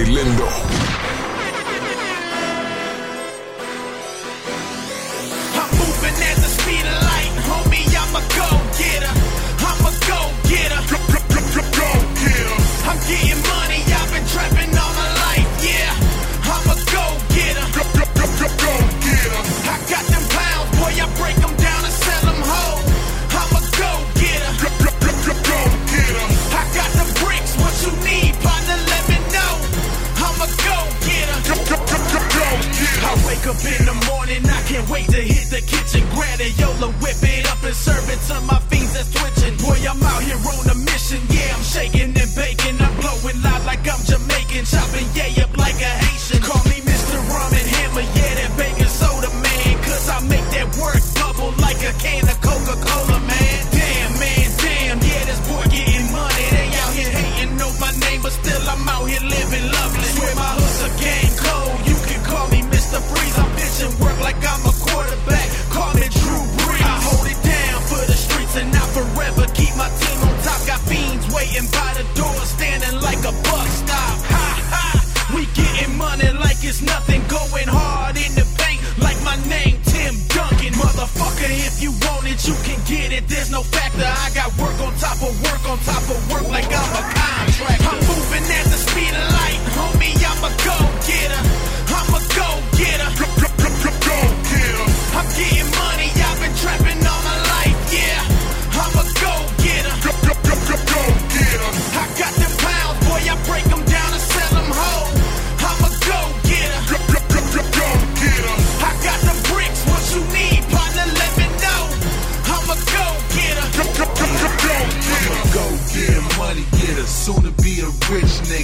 Lindo. Wake up in the morning, I can't wait to hit the kitchen. Grab a Yola, whip it up and serve it to my fiends that's twitching. Boy, I'm out here on a mission. Yeah, I'm shaking and baking. I'm blowing loud like I'm Jamaican. Chopping yay up like a Haitian. Call me Mr. Arm and Hammer. Yeah, that bacon soda man. Cause I make that work it's nothing. Going hard in the bank like my name Tim Duncan. Motherfucker, if you want it, you can get it. There's no factor. I got work on top of work on top of work like I'm a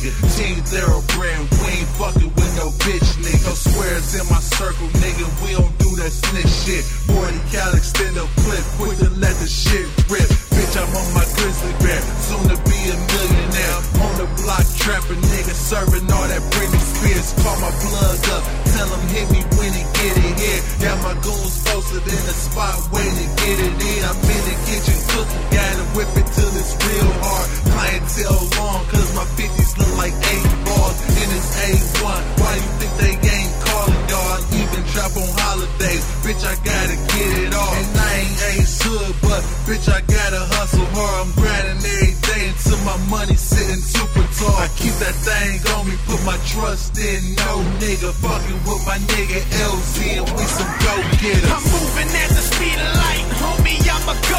nigga. Team thoroughbred, we ain't fucking with no bitch nigga. No squares in my circle, nigga. We don't do that snitch shit. 40 cal extend a clip, quick to let the shit rip. Bitch, I'm on my grizzly bear, soon to be a millionaire. On the block, trapping nigga, serving all that Britney Spears. Call my plug up, tell him hit me when he get it here. Got my goons posted in the spot, waiting to get it in. I'm in the kitchen cooking, days. Bitch, I gotta get it all. And I ain't ace hood, but bitch, I gotta hustle hard. I'm grinding every day until my money sitting super tall. I keep that thing on me, put my trust in no nigga. Fucking with my nigga LZ and we some go getters. I'm moving at the speed of light, homie. I'm a go